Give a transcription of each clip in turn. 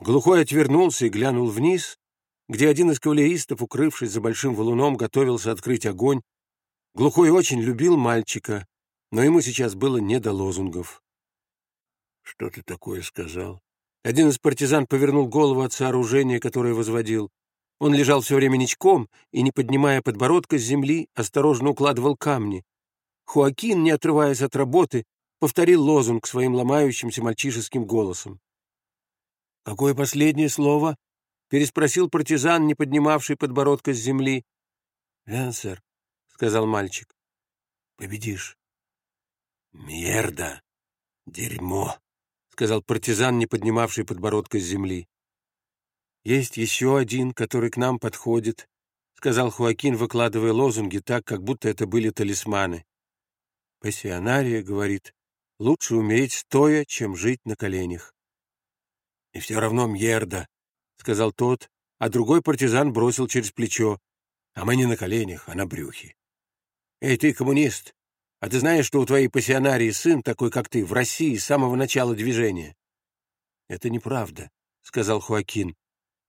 Глухой отвернулся и глянул вниз, где один из кавалеристов, укрывшись за большим валуном, готовился открыть огонь. Глухой очень любил мальчика, но ему сейчас было не до лозунгов. «Что ты такое сказал?» Один из партизан повернул голову от сооружения, которое возводил. Он лежал все время ничком и, не поднимая подбородка с земли, осторожно укладывал камни. Хуакин, не отрываясь от работы, повторил лозунг своим ломающимся мальчишеским голосом. «Какое последнее слово?» — переспросил партизан, не поднимавший подбородка с земли. «Венсер», — сказал мальчик, — «победишь». «Мерда! Дерьмо!» — сказал партизан, не поднимавший подбородка с земли. «Есть еще один, который к нам подходит», — сказал Хуакин, выкладывая лозунги так, как будто это были талисманы. «Пассионария, — говорит, — лучше умереть стоя, чем жить на коленях». «И все равно Мьерда», — сказал тот, а другой партизан бросил через плечо. «А мы не на коленях, а на брюхе». «Эй, ты коммунист, а ты знаешь, что у твоей пассионарии сын, такой как ты, в России с самого начала движения?» «Это неправда», — сказал Хуакин.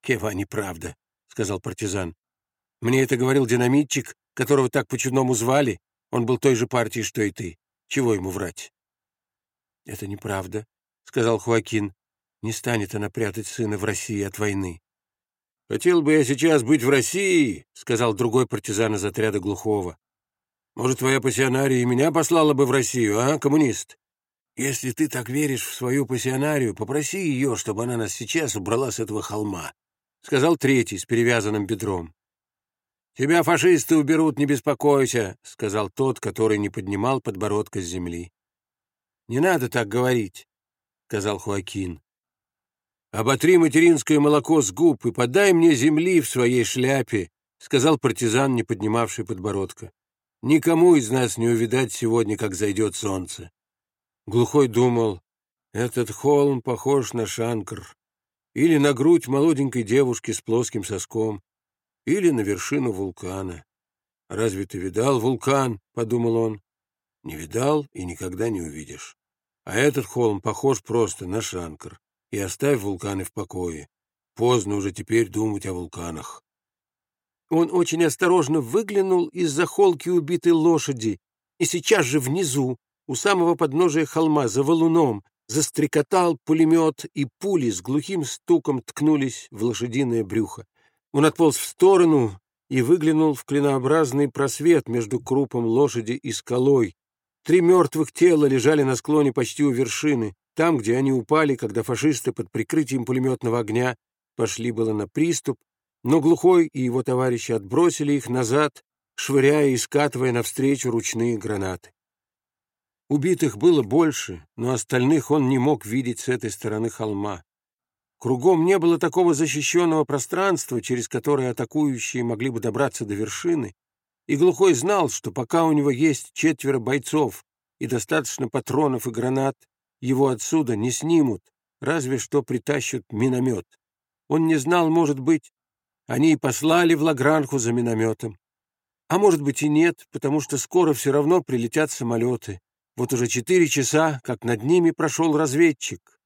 «Кева, неправда», — сказал партизан. «Мне это говорил динамитчик, которого так по-чудному звали. Он был той же партии, что и ты. Чего ему врать?» «Это неправда», — сказал Хуакин. Не станет она прятать сына в России от войны. «Хотел бы я сейчас быть в России», — сказал другой партизан из отряда Глухого. «Может, твоя пассионария и меня послала бы в Россию, а, коммунист? Если ты так веришь в свою пассионарию, попроси ее, чтобы она нас сейчас убрала с этого холма», — сказал третий с перевязанным бедром. «Тебя фашисты уберут, не беспокойся», — сказал тот, который не поднимал подбородка с земли. «Не надо так говорить», — сказал Хуакин. «Оботри материнское молоко с губ и подай мне земли в своей шляпе», — сказал партизан, не поднимавший подбородка. «Никому из нас не увидать сегодня, как зайдет солнце». Глухой думал, этот холм похож на шанкр, или на грудь молоденькой девушки с плоским соском, или на вершину вулкана. «Разве ты видал вулкан?» — подумал он. «Не видал и никогда не увидишь. А этот холм похож просто на шанкр и оставь вулканы в покое. Поздно уже теперь думать о вулканах. Он очень осторожно выглянул из-за холки убитой лошади, и сейчас же внизу, у самого подножия холма, за валуном, застрекотал пулемет, и пули с глухим стуком ткнулись в лошадиное брюхо. Он отполз в сторону и выглянул в клинообразный просвет между крупом лошади и скалой. Три мертвых тела лежали на склоне почти у вершины. Там, где они упали, когда фашисты под прикрытием пулеметного огня пошли было на приступ, но Глухой и его товарищи отбросили их назад, швыряя и скатывая навстречу ручные гранаты. Убитых было больше, но остальных он не мог видеть с этой стороны холма. Кругом не было такого защищенного пространства, через которое атакующие могли бы добраться до вершины, и Глухой знал, что пока у него есть четверо бойцов и достаточно патронов и гранат, его отсюда не снимут, разве что притащат миномет. Он не знал, может быть, они и послали в Лагранху за минометом. А может быть и нет, потому что скоро все равно прилетят самолеты. Вот уже четыре часа, как над ними прошел разведчик.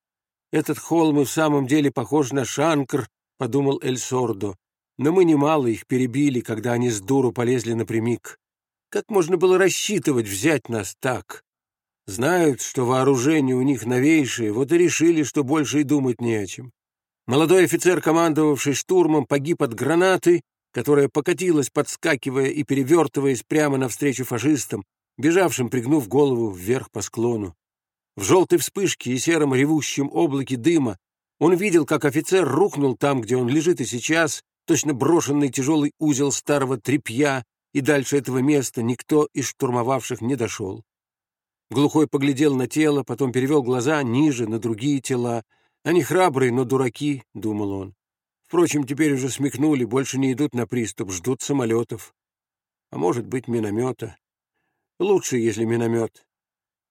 Этот холм и в самом деле похож на Шанкр, подумал Эль Сордо. Но мы немало их перебили, когда они с дуру полезли напрямик. Как можно было рассчитывать взять нас так? Знают, что вооружение у них новейшее, вот и решили, что больше и думать не о чем. Молодой офицер, командовавший штурмом, погиб от гранаты, которая покатилась, подскакивая и перевертываясь прямо навстречу фашистам, бежавшим, пригнув голову вверх по склону. В желтой вспышке и сером ревущем облаке дыма он видел, как офицер рухнул там, где он лежит и сейчас, точно брошенный тяжелый узел старого тряпья, и дальше этого места никто из штурмовавших не дошел. Глухой поглядел на тело, потом перевел глаза ниже, на другие тела. Они храбрые, но дураки, — думал он. Впрочем, теперь уже смекнули, больше не идут на приступ, ждут самолетов. А может быть, миномета. Лучше, если миномет.